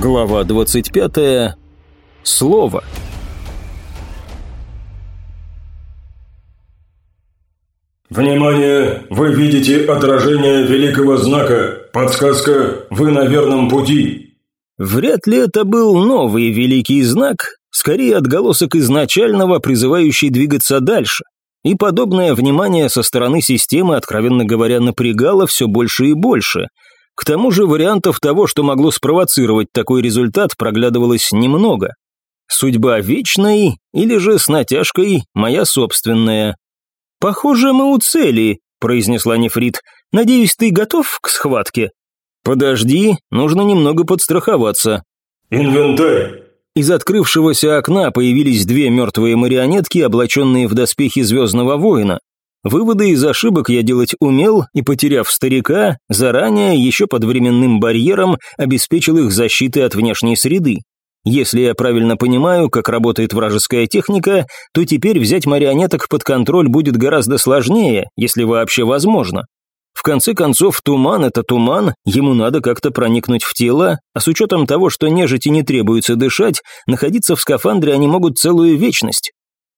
Глава 25. Слово. «Внимание! Вы видите отражение великого знака. Подсказка «Вы на верном пути». Вряд ли это был новый великий знак, скорее отголосок изначального, призывающий двигаться дальше. И подобное внимание со стороны системы, откровенно говоря, напрягало все больше и больше – к тому же вариантов того, что могло спровоцировать такой результат, проглядывалось немного. Судьба вечной или же с натяжкой моя собственная. «Похоже, мы у цели», – произнесла Нефрит. «Надеюсь, ты готов к схватке?» «Подожди, нужно немного подстраховаться». «Инвентарь!» Из открывшегося окна появились две мертвые марионетки, облаченные в доспехи Звездного Воина. Выводы из ошибок я делать умел и, потеряв старика, заранее, еще под временным барьером, обеспечил их защитой от внешней среды. Если я правильно понимаю, как работает вражеская техника, то теперь взять марионеток под контроль будет гораздо сложнее, если вообще возможно. В конце концов, туман – это туман, ему надо как-то проникнуть в тело, а с учетом того, что нежити не требуется дышать, находиться в скафандре они могут целую вечность.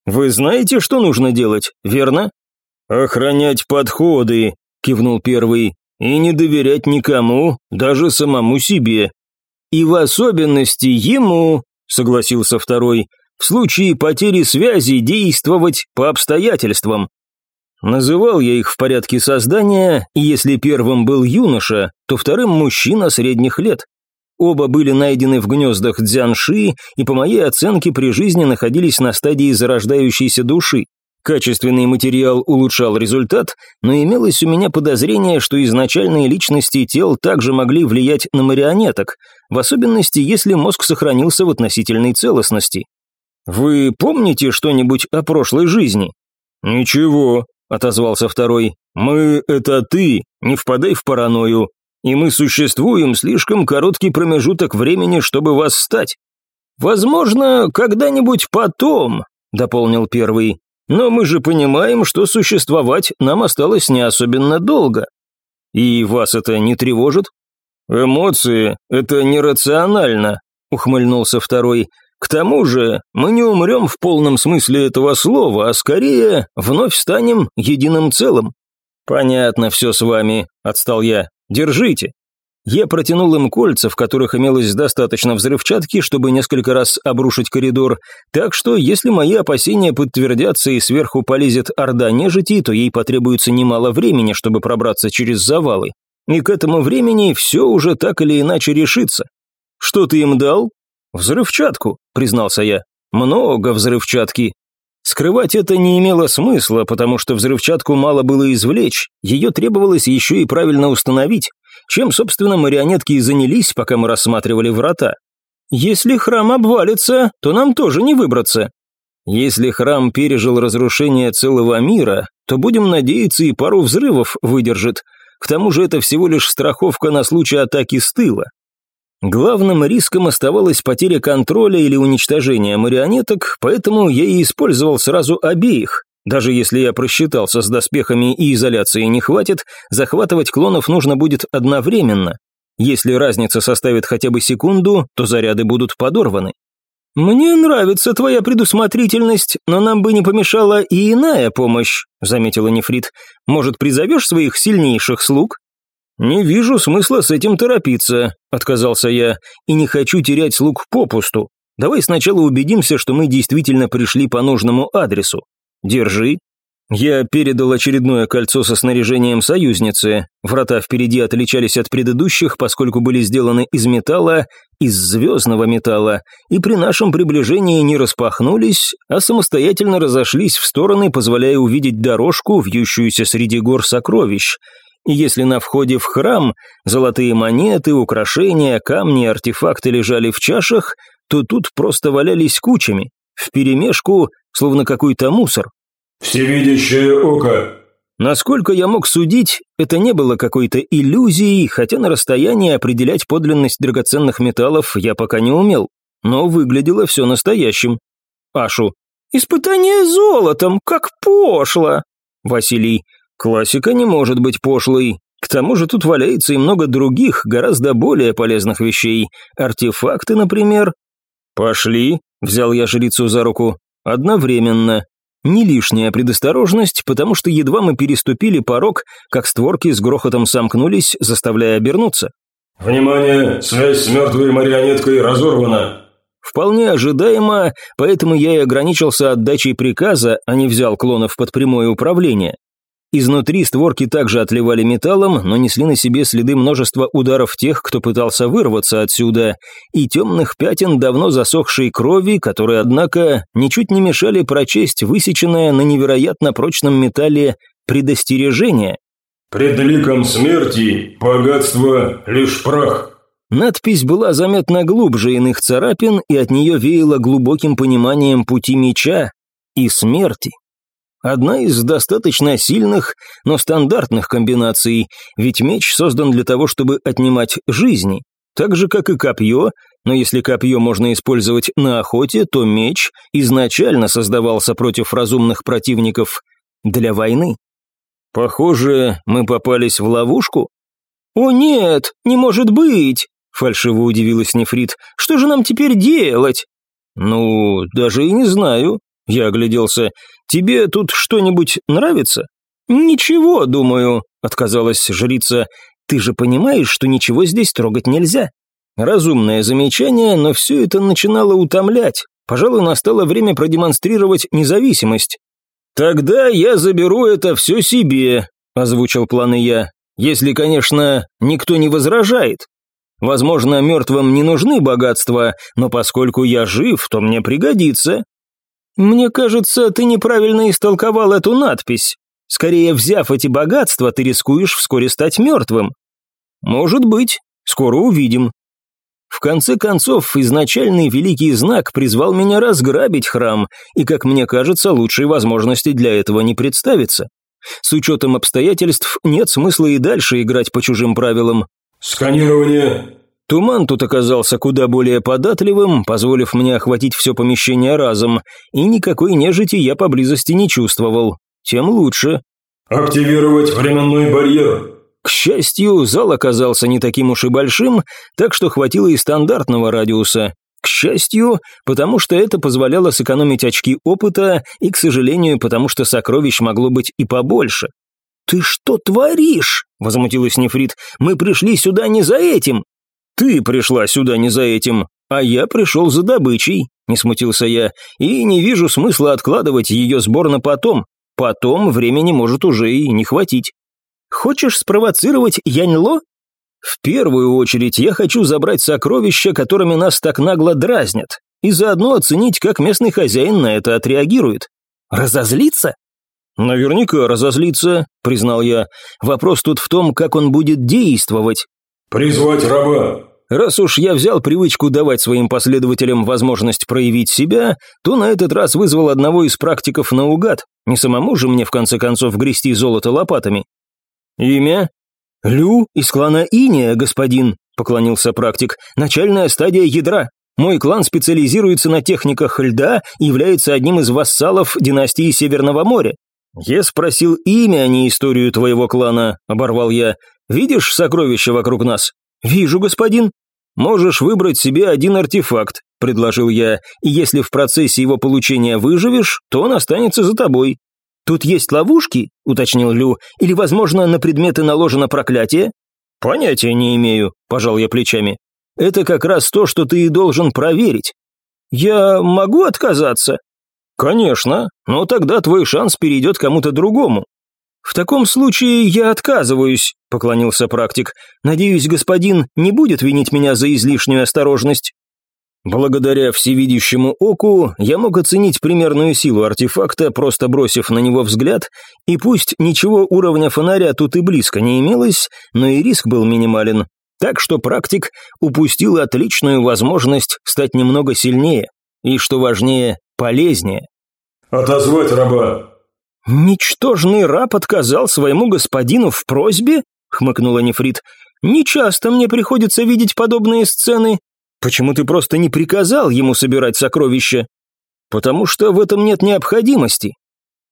Вы знаете, что нужно делать, верно? «Охранять подходы», – кивнул первый, – «и не доверять никому, даже самому себе». «И в особенности ему», – согласился второй, – «в случае потери связи действовать по обстоятельствам». Называл я их в порядке создания, и если первым был юноша, то вторым мужчина средних лет. Оба были найдены в гнездах дзянши и, по моей оценке, при жизни находились на стадии зарождающейся души. Качественный материал улучшал результат, но имелось у меня подозрение, что изначальные личности тел также могли влиять на марионеток, в особенности, если мозг сохранился в относительной целостности. «Вы помните что-нибудь о прошлой жизни?» «Ничего», — отозвался второй. «Мы — это ты, не впадай в паранойю, и мы существуем слишком короткий промежуток времени, чтобы вас стать». «Возможно, когда-нибудь потом», — дополнил первый. Но мы же понимаем, что существовать нам осталось не особенно долго. И вас это не тревожит? Эмоции – это нерационально, ухмыльнулся второй. К тому же мы не умрем в полном смысле этого слова, а скорее вновь станем единым целым. Понятно все с вами, отстал я. Держите. Я протянул им кольца, в которых имелось достаточно взрывчатки, чтобы несколько раз обрушить коридор, так что, если мои опасения подтвердятся и сверху полезет орда нежити, то ей потребуется немало времени, чтобы пробраться через завалы. И к этому времени все уже так или иначе решится. «Что ты им дал?» «Взрывчатку», — признался я. «Много взрывчатки. Скрывать это не имело смысла, потому что взрывчатку мало было извлечь, ее требовалось еще и правильно установить, чем, собственно, марионетки и занялись, пока мы рассматривали врата. Если храм обвалится, то нам тоже не выбраться. Если храм пережил разрушение целого мира, то будем надеяться и пару взрывов выдержит. К тому же это всего лишь страховка на случай атаки с тыла. Главным риском оставалась потеря контроля или уничтожение марионеток, поэтому я и использовал сразу обеих. Даже если я просчитался с доспехами и изоляцией не хватит, захватывать клонов нужно будет одновременно. Если разница составит хотя бы секунду, то заряды будут подорваны. «Мне нравится твоя предусмотрительность, но нам бы не помешала и иная помощь», заметила Нефрит. «Может, призовешь своих сильнейших слуг?» «Не вижу смысла с этим торопиться», — отказался я, «и не хочу терять слуг попусту. Давай сначала убедимся, что мы действительно пришли по нужному адресу. Держи». Я передал очередное кольцо со снаряжением союзницы. Врата впереди отличались от предыдущих, поскольку были сделаны из металла, из звездного металла, и при нашем приближении не распахнулись, а самостоятельно разошлись в стороны, позволяя увидеть дорожку, вьющуюся среди гор сокровищ — и если на входе в храм золотые монеты, украшения, камни артефакты лежали в чашах, то тут просто валялись кучами, вперемешку, словно какой-то мусор. «Всевидящее око!» Насколько я мог судить, это не было какой-то иллюзией, хотя на расстоянии определять подлинность драгоценных металлов я пока не умел, но выглядело все настоящим. Ашу. «Испытание золотом, как пошло!» Василий. Классика не может быть пошлой. К тому же тут валяется и много других, гораздо более полезных вещей. Артефакты, например. «Пошли», — взял я жрицу за руку. «Одновременно. Не лишняя предосторожность, потому что едва мы переступили порог, как створки с грохотом сомкнулись, заставляя обернуться. «Внимание! Связь с мертвой марионеткой разорвана!» Вполне ожидаемо, поэтому я и ограничился отдачей приказа, а не взял клонов под прямое управление. Изнутри створки также отливали металлом, но несли на себе следы множества ударов тех, кто пытался вырваться отсюда, и темных пятен давно засохшей крови, которые, однако, ничуть не мешали прочесть высеченное на невероятно прочном металле предостережение. «Пред ликом смерти богатство лишь прах». Надпись была заметно глубже иных царапин, и от нее веяло глубоким пониманием пути меча и смерти. Одна из достаточно сильных, но стандартных комбинаций, ведь меч создан для того, чтобы отнимать жизни, так же, как и копье, но если копье можно использовать на охоте, то меч изначально создавался против разумных противников для войны. Похоже, мы попались в ловушку? «О нет, не может быть!» – фальшиво удивилась Нефрит. «Что же нам теперь делать?» «Ну, даже и не знаю», – я огляделся. «Тебе тут что-нибудь нравится?» «Ничего, думаю», — отказалась жрица. «Ты же понимаешь, что ничего здесь трогать нельзя». Разумное замечание, но все это начинало утомлять. Пожалуй, настало время продемонстрировать независимость. «Тогда я заберу это все себе», — озвучил планы я. «Если, конечно, никто не возражает. Возможно, мертвым не нужны богатства, но поскольку я жив, то мне пригодится. «Мне кажется, ты неправильно истолковал эту надпись. Скорее, взяв эти богатства, ты рискуешь вскоре стать мертвым». «Может быть. Скоро увидим». В конце концов, изначальный великий знак призвал меня разграбить храм, и, как мне кажется, лучшей возможности для этого не представится. С учетом обстоятельств нет смысла и дальше играть по чужим правилам. «Сканирование Туман тут оказался куда более податливым, позволив мне охватить все помещение разом, и никакой нежити я поблизости не чувствовал. Тем лучше. «Активировать временной барьер», к счастью, зал оказался не таким уж и большим, так что хватило и стандартного радиуса. К счастью, потому что это позволяло сэкономить очки опыта, и, к сожалению, потому что сокровищ могло быть и побольше. «Ты что творишь?» – возмутилась Нефрит. «Мы пришли сюда не за этим!» «Ты пришла сюда не за этим, а я пришел за добычей», – не смутился я, «и не вижу смысла откладывать ее сбор на потом. Потом времени может уже и не хватить». «Хочешь спровоцировать Яньло?» «В первую очередь я хочу забрать сокровища, которыми нас так нагло дразнят, и заодно оценить, как местный хозяин на это отреагирует. Разозлиться?» «Наверняка разозлиться», — признал я. «Вопрос тут в том, как он будет действовать». «Призвать раба!» Раз уж я взял привычку давать своим последователям возможность проявить себя, то на этот раз вызвал одного из практиков наугад. Не самому же мне, в конце концов, грести золото лопатами. «Имя?» «Лю из клана Иния, господин», — поклонился практик. «Начальная стадия ядра. Мой клан специализируется на техниках льда и является одним из вассалов династии Северного моря. «Я спросил имя, а не историю твоего клана», — оборвал я. «Видишь сокровища вокруг нас?» «Вижу, господин». «Можешь выбрать себе один артефакт», — предложил я, «и если в процессе его получения выживешь, то он останется за тобой». «Тут есть ловушки?» — уточнил Лю. «Или, возможно, на предметы наложено проклятие?» «Понятия не имею», — пожал я плечами. «Это как раз то, что ты и должен проверить». «Я могу отказаться?» «Конечно, но тогда твой шанс перейдет кому-то другому». «В таком случае я отказываюсь», — поклонился практик. «Надеюсь, господин не будет винить меня за излишнюю осторожность». Благодаря всевидящему оку я мог оценить примерную силу артефакта, просто бросив на него взгляд, и пусть ничего уровня фонаря тут и близко не имелось, но и риск был минимален. Так что практик упустил отличную возможность стать немного сильнее и, что важнее, полезнее. «Отозвать раба!» «Ничтожный раб отказал своему господину в просьбе?» — хмыкнула Нефрит. «Нечасто мне приходится видеть подобные сцены. Почему ты просто не приказал ему собирать сокровища?» «Потому что в этом нет необходимости».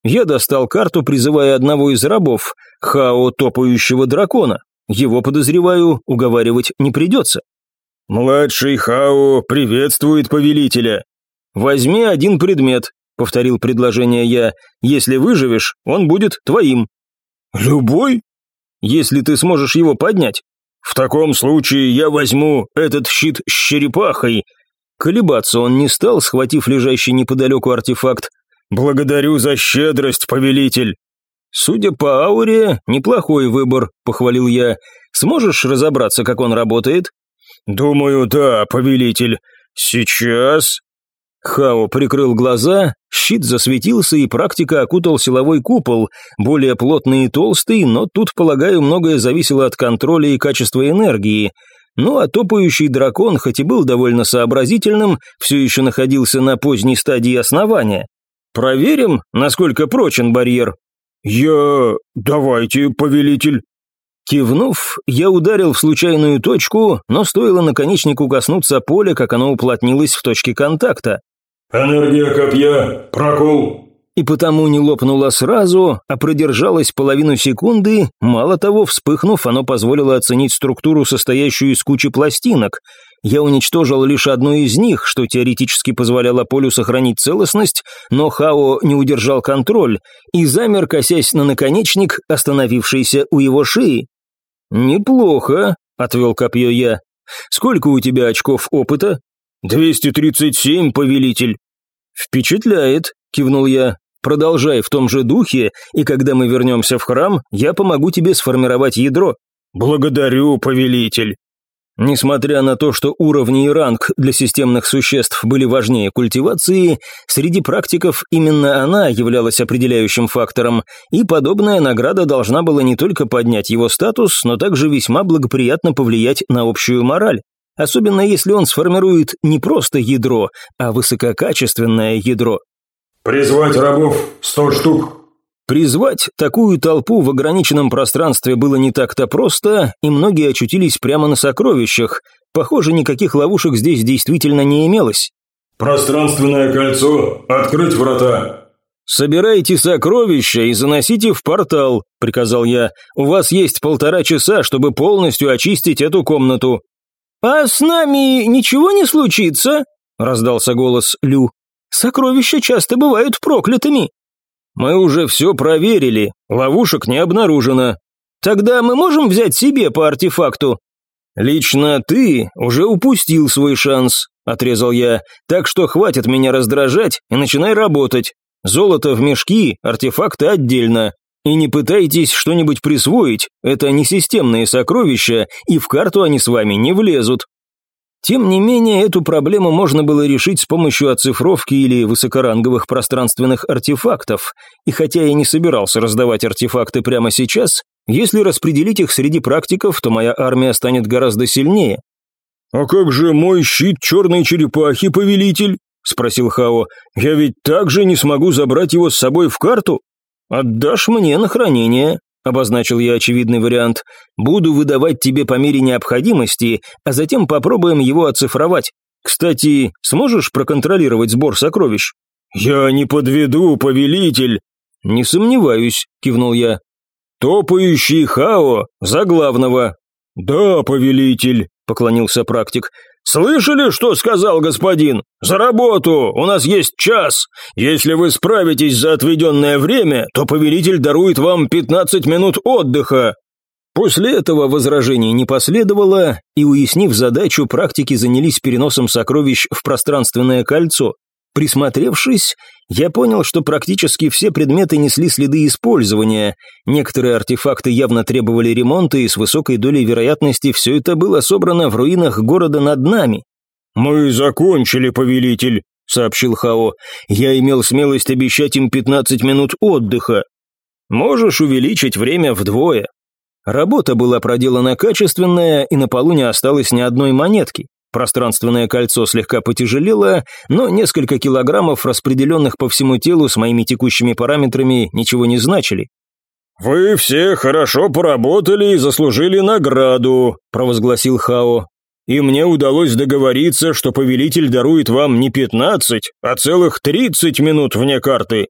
Я достал карту, призывая одного из рабов, Хао топающего дракона. Его, подозреваю, уговаривать не придется. «Младший Хао приветствует повелителя». «Возьми один предмет», — повторил предложение я. «Если выживешь, он будет твоим». «Любой?» «Если ты сможешь его поднять». «В таком случае я возьму этот щит с черепахой». Колебаться он не стал, схватив лежащий неподалеку артефакт. «Благодарю за щедрость, повелитель». «Судя по ауре, неплохой выбор», — похвалил я. «Сможешь разобраться, как он работает?» «Думаю, да, повелитель. Сейчас...» Хао прикрыл глаза, щит засветился и практика окутал силовой купол, более плотный и толстый, но тут, полагаю, многое зависело от контроля и качества энергии. Ну а топающий дракон, хоть и был довольно сообразительным, все еще находился на поздней стадии основания. Проверим, насколько прочен барьер. «Я... давайте, повелитель». Кивнув, я ударил в случайную точку, но стоило наконечнику коснуться поля, как оно уплотнилось в точке контакта. «Энергия копья, прокол». И потому не лопнуло сразу, а продержалось половину секунды, мало того, вспыхнув, оно позволило оценить структуру, состоящую из кучи пластинок. Я уничтожил лишь одну из них, что теоретически позволяло полю сохранить целостность, но Хао не удержал контроль и замер, косясь на наконечник, остановившийся у его шеи. «Неплохо», — отвел копье я. «Сколько у тебя очков опыта?» «237, повелитель». «Впечатляет», — кивнул я. «Продолжай в том же духе, и когда мы вернемся в храм, я помогу тебе сформировать ядро». «Благодарю, повелитель». Несмотря на то, что уровни и ранг для системных существ были важнее культивации, среди практиков именно она являлась определяющим фактором, и подобная награда должна была не только поднять его статус, но также весьма благоприятно повлиять на общую мораль особенно если он сформирует не просто ядро, а высококачественное ядро. «Призвать рабов сто штук». Призвать такую толпу в ограниченном пространстве было не так-то просто, и многие очутились прямо на сокровищах. Похоже, никаких ловушек здесь действительно не имелось. «Пространственное кольцо, открыть врата». «Собирайте сокровища и заносите в портал», — приказал я. «У вас есть полтора часа, чтобы полностью очистить эту комнату. «А с нами ничего не случится?» – раздался голос Лю. «Сокровища часто бывают проклятыми». «Мы уже все проверили, ловушек не обнаружено». «Тогда мы можем взять себе по артефакту?» «Лично ты уже упустил свой шанс», – отрезал я, «так что хватит меня раздражать и начинай работать. Золото в мешки, артефакты отдельно. И не пытайтесь что-нибудь присвоить, это не системные сокровища, и в карту они с вами не влезут. Тем не менее, эту проблему можно было решить с помощью оцифровки или высокоранговых пространственных артефактов, и хотя я не собирался раздавать артефакты прямо сейчас, если распределить их среди практиков, то моя армия станет гораздо сильнее. «А как же мой щит черной черепахи, повелитель?» – спросил Хао. «Я ведь также не смогу забрать его с собой в карту?» «Отдашь мне на хранение», — обозначил я очевидный вариант. «Буду выдавать тебе по мере необходимости, а затем попробуем его оцифровать. Кстати, сможешь проконтролировать сбор сокровищ?» «Я не подведу, повелитель!» «Не сомневаюсь», — кивнул я. «Топающий Хао, за главного!» «Да, повелитель», — поклонился практик. «Слышали, что сказал господин? За работу! У нас есть час! Если вы справитесь за отведенное время, то повелитель дарует вам 15 минут отдыха!» После этого возражений не последовало, и, уяснив задачу, практики занялись переносом сокровищ в пространственное кольцо. Присмотревшись, я понял, что практически все предметы несли следы использования. Некоторые артефакты явно требовали ремонта, и с высокой долей вероятности все это было собрано в руинах города над нами. «Мы закончили, повелитель», — сообщил Хао. «Я имел смелость обещать им 15 минут отдыха. Можешь увеличить время вдвое». Работа была проделана качественная, и на полу не осталось ни одной монетки. Пространственное кольцо слегка потяжелело, но несколько килограммов, распределенных по всему телу с моими текущими параметрами, ничего не значили. «Вы все хорошо поработали и заслужили награду», – провозгласил Хао. «И мне удалось договориться, что повелитель дарует вам не пятнадцать, а целых тридцать минут вне карты».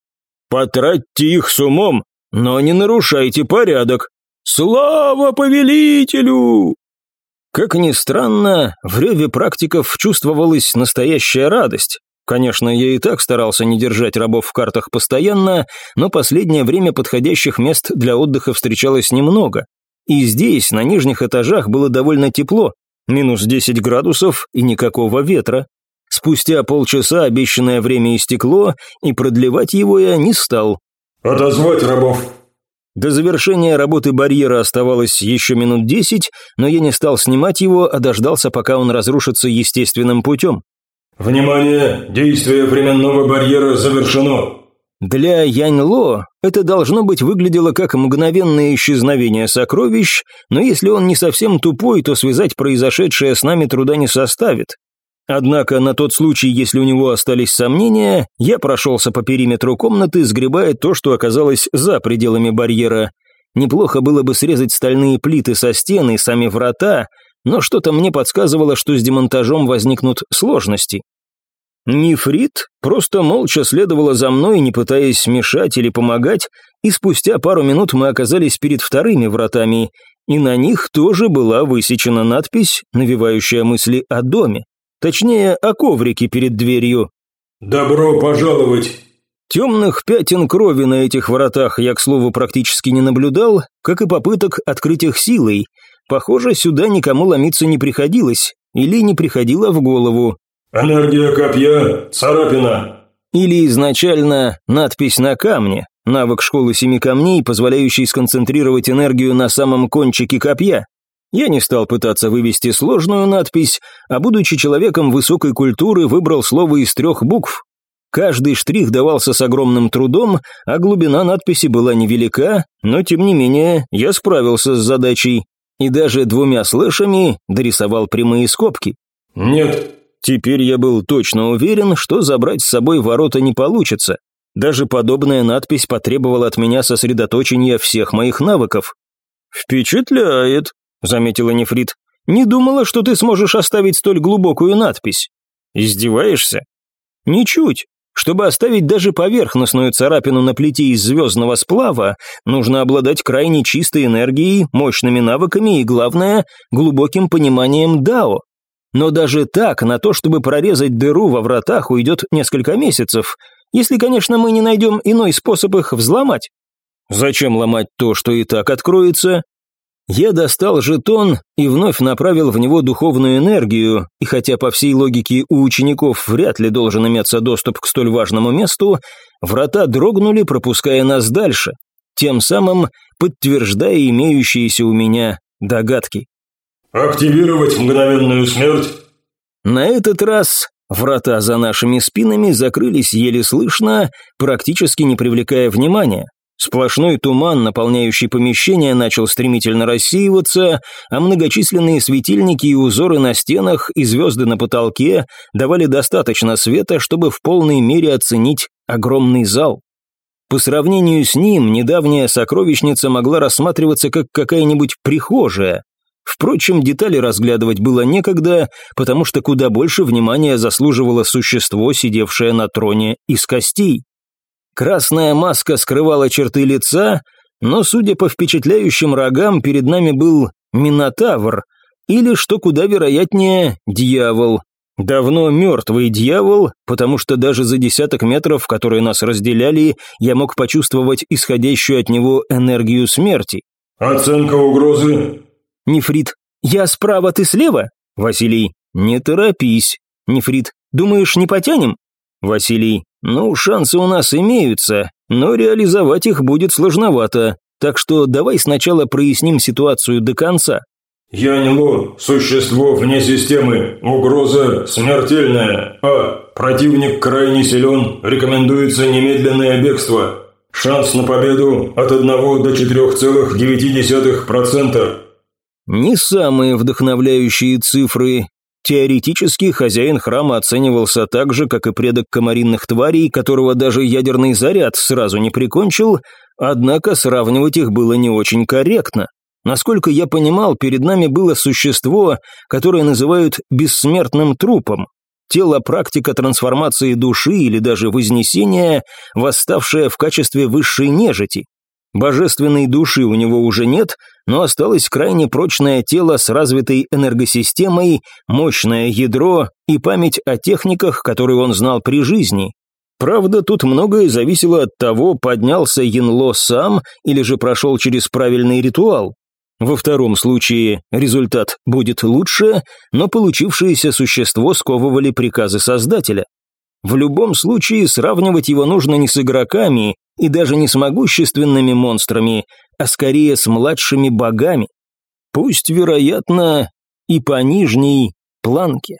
Потратьте их с умом, но не нарушайте порядок. Слава повелителю!» Как ни странно, в реве практиков чувствовалась настоящая радость. Конечно, я и так старался не держать рабов в картах постоянно, но последнее время подходящих мест для отдыха встречалось немного. И здесь, на нижних этажах, было довольно тепло, минус 10 градусов и никакого ветра. Спустя полчаса обещанное время истекло, и продлевать его я не стал. «Отозвать рабов!» До завершения работы барьера оставалось еще минут десять, но я не стал снимать его, а дождался, пока он разрушится естественным путем. «Внимание! Действие временного барьера завершено!» Для Янь-Ло это должно быть выглядело как мгновенное исчезновение сокровищ, но если он не совсем тупой, то связать произошедшее с нами труда не составит. Однако на тот случай, если у него остались сомнения, я прошелся по периметру комнаты, сгребая то, что оказалось за пределами барьера. Неплохо было бы срезать стальные плиты со стены, сами врата, но что-то мне подсказывало, что с демонтажом возникнут сложности. Нефрит просто молча следовала за мной, не пытаясь мешать или помогать, и спустя пару минут мы оказались перед вторыми вратами, и на них тоже была высечена надпись, навевающая мысли о доме. Точнее, о коврике перед дверью. «Добро пожаловать!» Темных пятен крови на этих воротах я, к слову, практически не наблюдал, как и попыток открыть их силой. Похоже, сюда никому ломиться не приходилось, или не приходило в голову. «Энергия копья, царапина». Или изначально надпись на камне, навык школы семи камней, позволяющий сконцентрировать энергию на самом кончике копья. Я не стал пытаться вывести сложную надпись, а будучи человеком высокой культуры, выбрал слово из трех букв. Каждый штрих давался с огромным трудом, а глубина надписи была невелика, но тем не менее я справился с задачей и даже двумя слэшами дорисовал прямые скобки. «Нет, Теперь я был точно уверен, что забрать с собой ворота не получится. Даже подобная надпись потребовала от меня сосредоточения всех моих навыков. «Впечатляет», — заметила Нефрит. «Не думала, что ты сможешь оставить столь глубокую надпись». «Издеваешься?» «Ничуть. Чтобы оставить даже поверхностную царапину на плите из звездного сплава, нужно обладать крайне чистой энергией, мощными навыками и, главное, глубоким пониманием Дао. Но даже так, на то, чтобы прорезать дыру во вратах, уйдет несколько месяцев, если, конечно, мы не найдем иной способ их взломать. Зачем ломать то, что и так откроется? Я достал жетон и вновь направил в него духовную энергию, и хотя по всей логике у учеников вряд ли должен иметься доступ к столь важному месту, врата дрогнули, пропуская нас дальше, тем самым подтверждая имеющиеся у меня догадки. «Активировать мгновенную смерть!» На этот раз врата за нашими спинами закрылись еле слышно, практически не привлекая внимания. Сплошной туман, наполняющий помещение, начал стремительно рассеиваться, а многочисленные светильники и узоры на стенах и звезды на потолке давали достаточно света, чтобы в полной мере оценить огромный зал. По сравнению с ним, недавняя сокровищница могла рассматриваться как какая-нибудь прихожая, Впрочем, детали разглядывать было некогда, потому что куда больше внимания заслуживало существо, сидевшее на троне из костей. Красная маска скрывала черты лица, но, судя по впечатляющим рогам, перед нами был Минотавр, или, что куда вероятнее, дьявол. Давно мертвый дьявол, потому что даже за десяток метров, которые нас разделяли, я мог почувствовать исходящую от него энергию смерти. «Оценка угрозы Нефрит. «Я справа, ты слева?» Василий. «Не торопись». Нефрит. «Думаешь, не потянем?» Василий. «Ну, шансы у нас имеются, но реализовать их будет сложновато, так что давай сначала проясним ситуацию до конца». Яньло, существо вне системы, угроза смертельная. А. Противник крайне силен, рекомендуется немедленное бегство. Шанс на победу от 1 до 4,9%. Не самые вдохновляющие цифры. Теоретически хозяин храма оценивался так же, как и предок комаринных тварей, которого даже ядерный заряд сразу не прикончил, однако сравнивать их было не очень корректно. Насколько я понимал, перед нами было существо, которое называют бессмертным трупом. тело практика трансформации души или даже вознесения, восставшая в качестве высшей нежити. Божественной души у него уже нет, но осталось крайне прочное тело с развитой энергосистемой, мощное ядро и память о техниках, которые он знал при жизни. Правда, тут многое зависело от того, поднялся Янло сам или же прошел через правильный ритуал. Во втором случае результат будет лучше, но получившееся существо сковывали приказы Создателя. В любом случае сравнивать его нужно не с игроками и даже не с могущественными монстрами, а скорее с младшими богами. Пусть, вероятно, и по нижней планке.